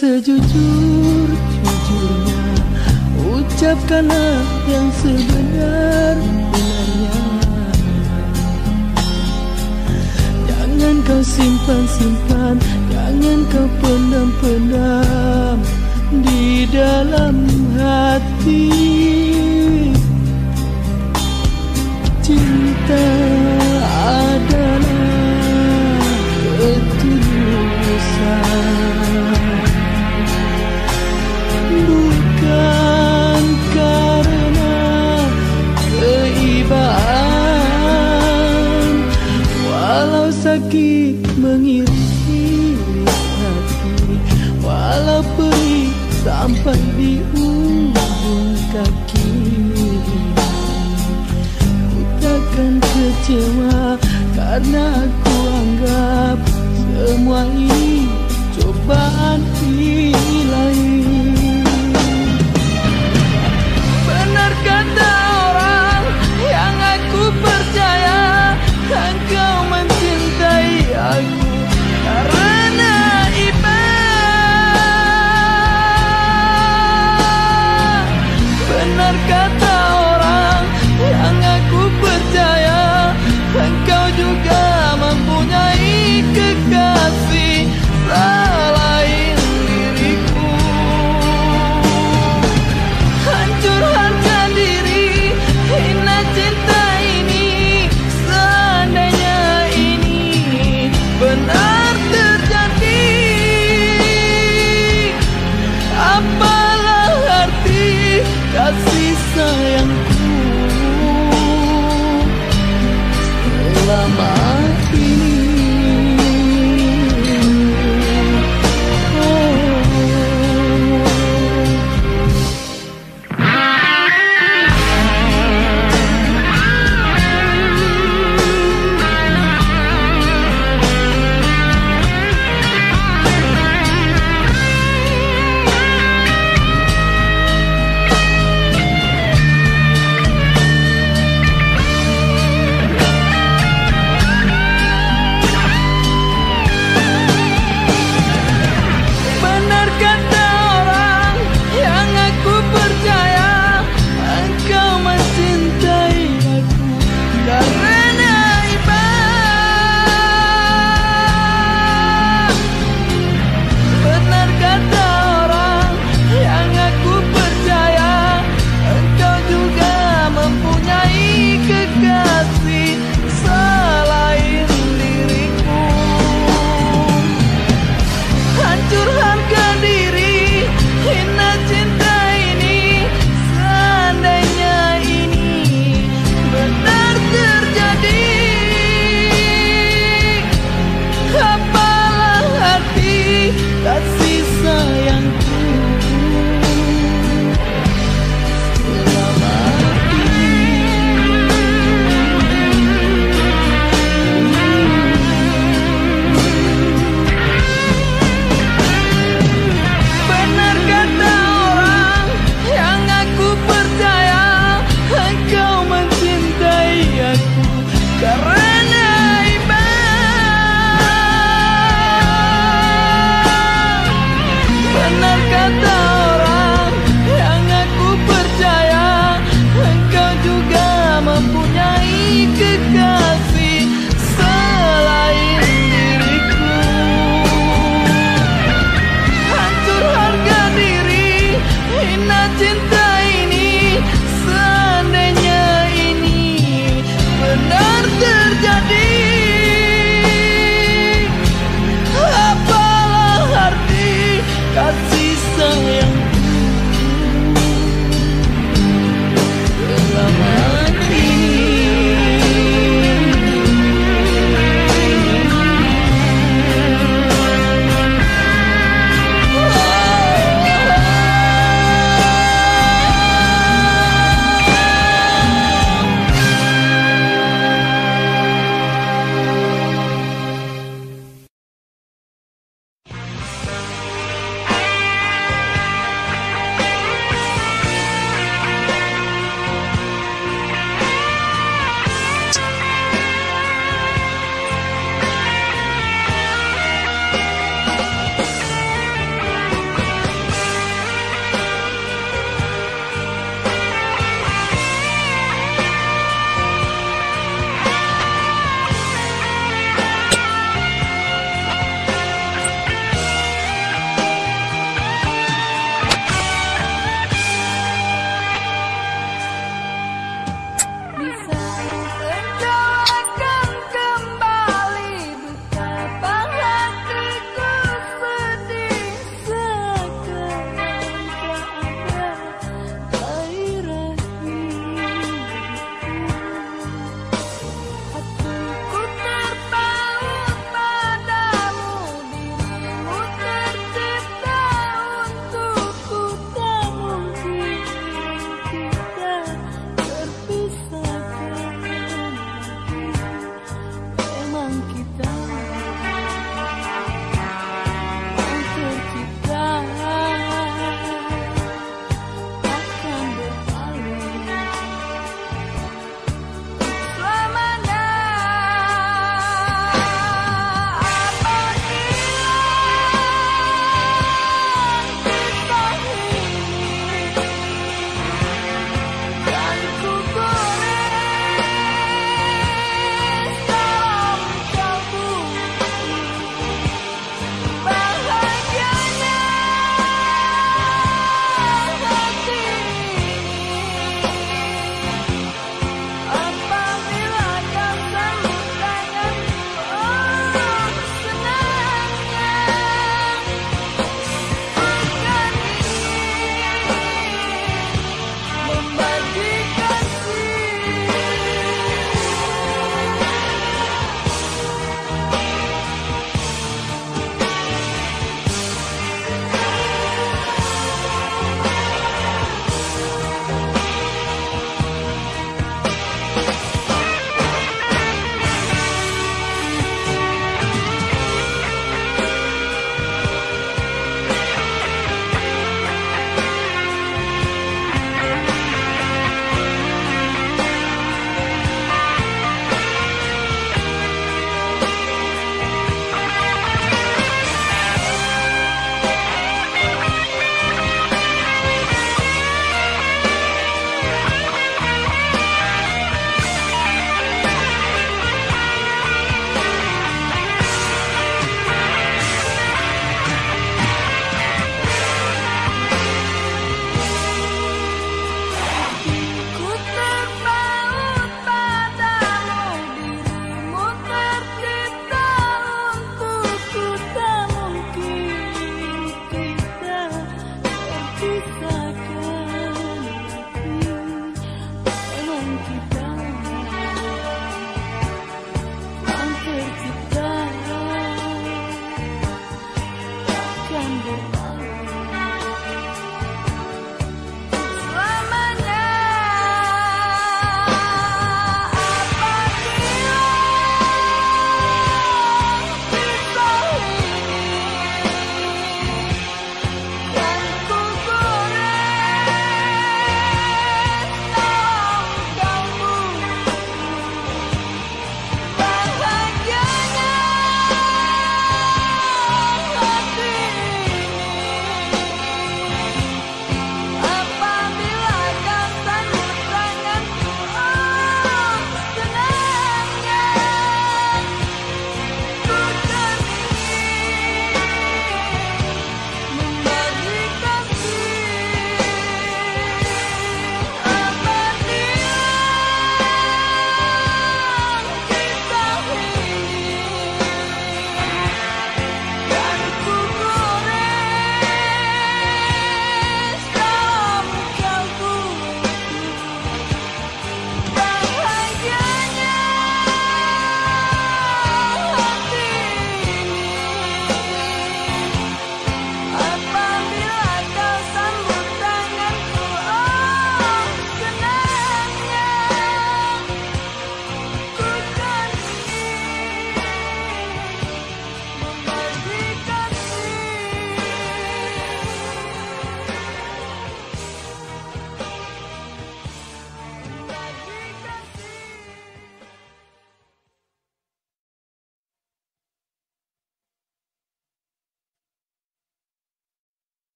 Katakanlah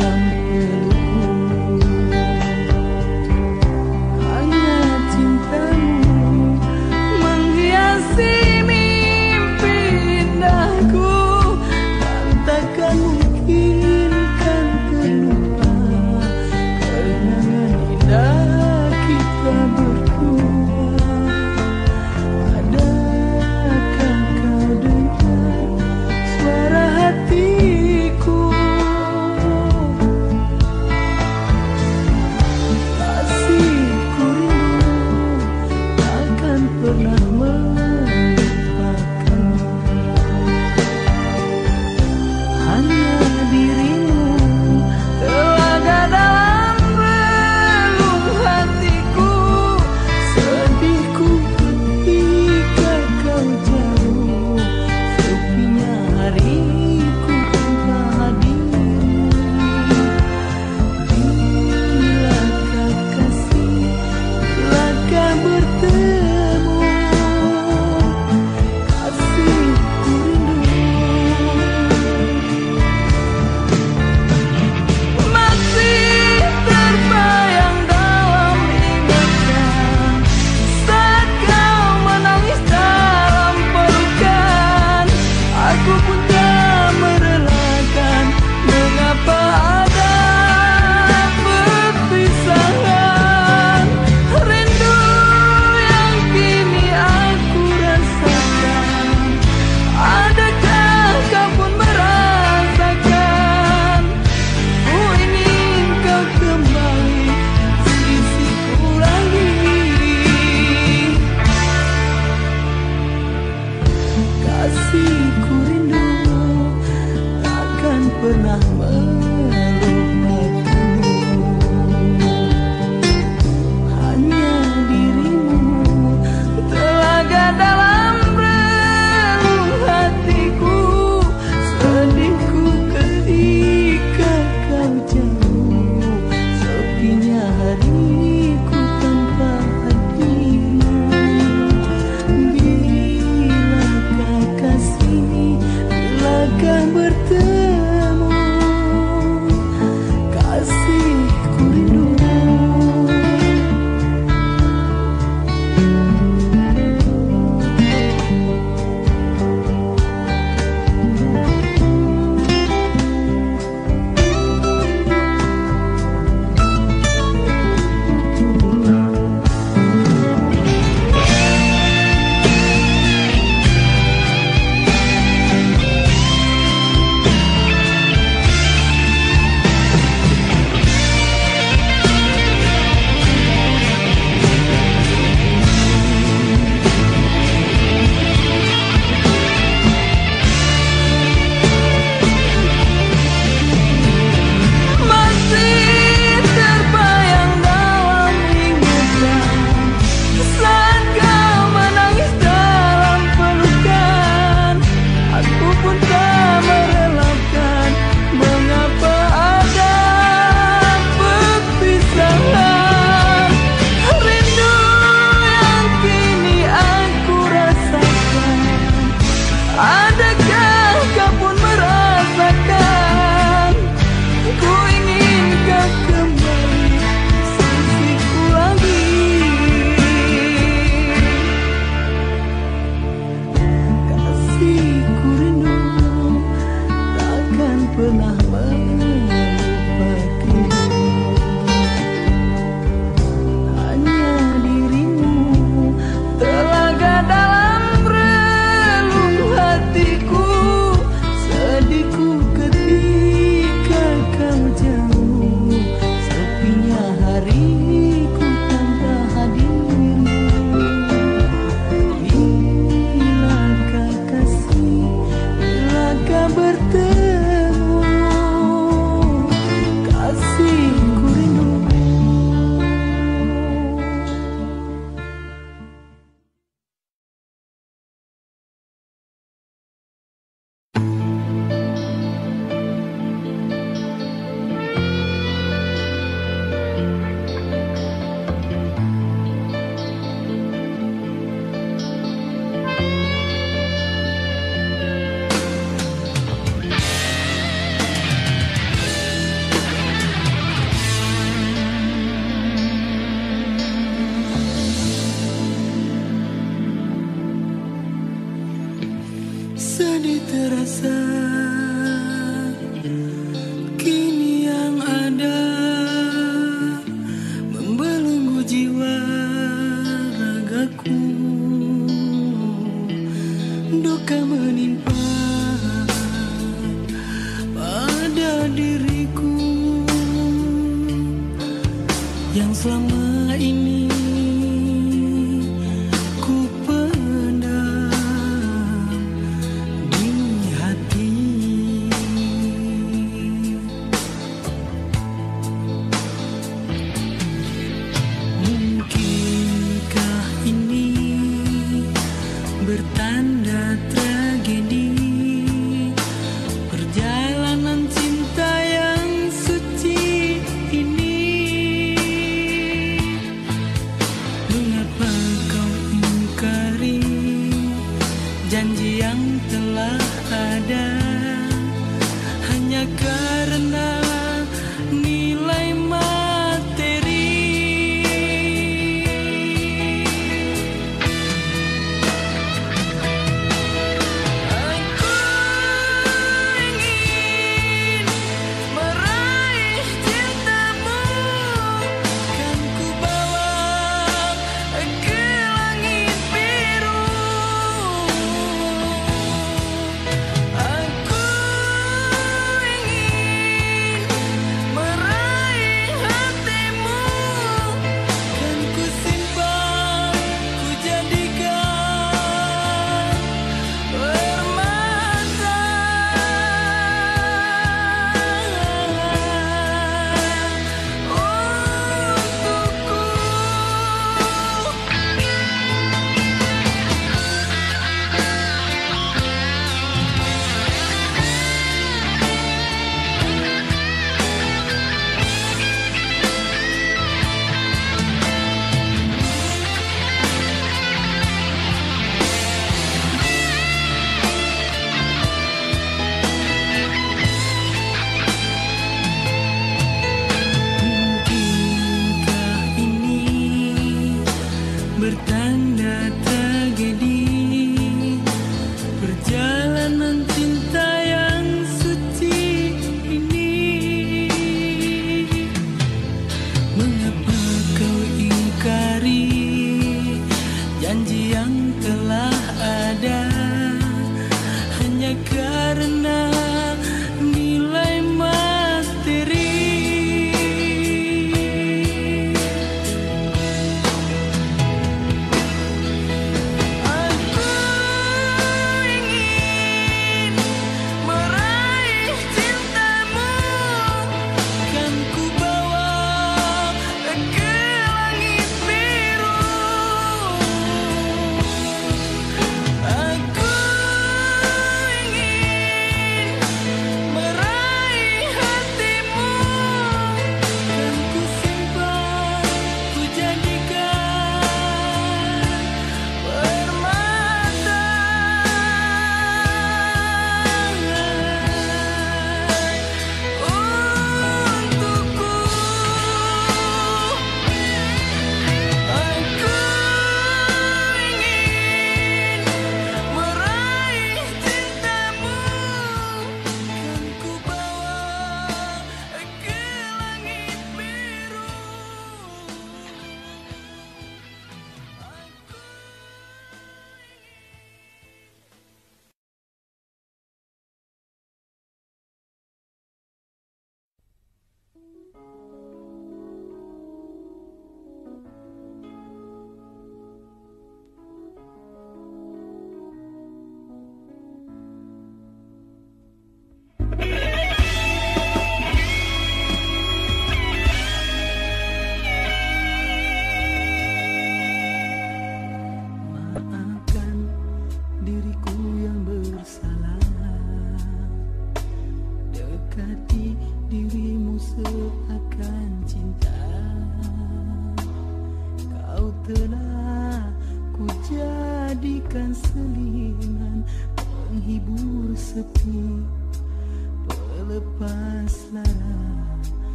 lòng người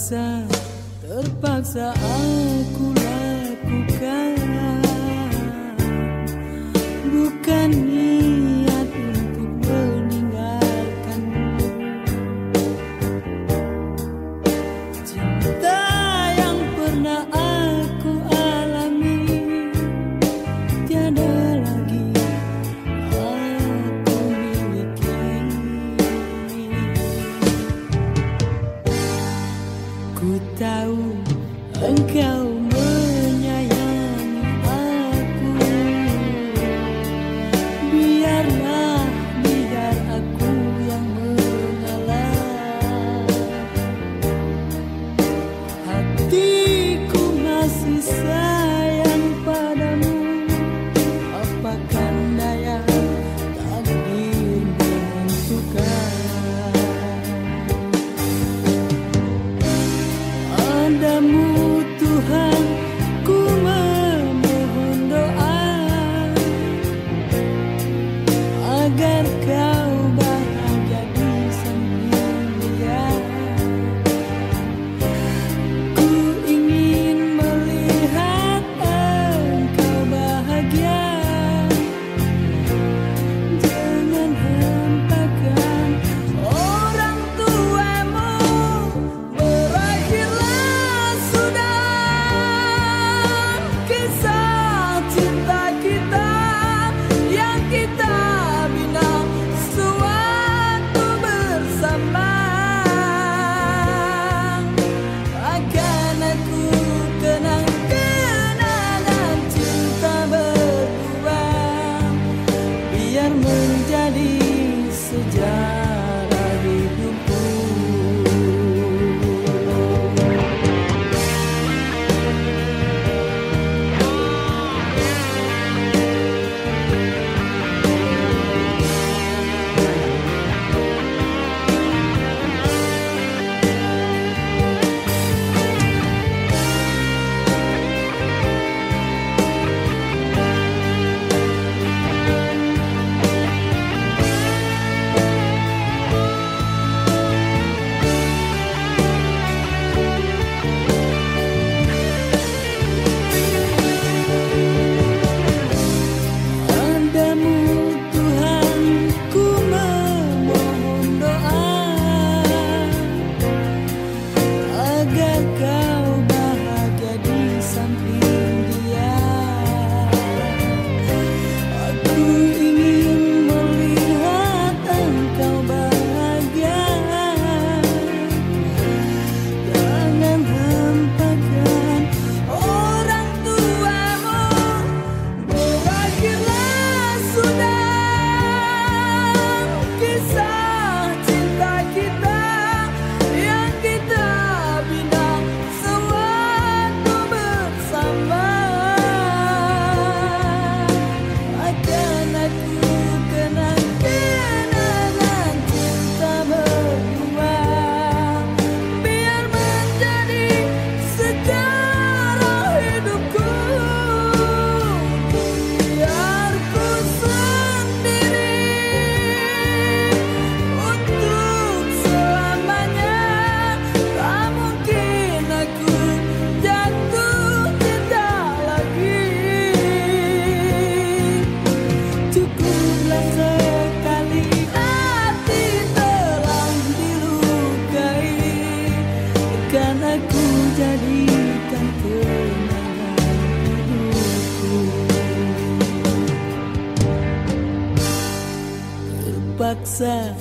terpaksa terpaksa terpaksa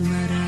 asmara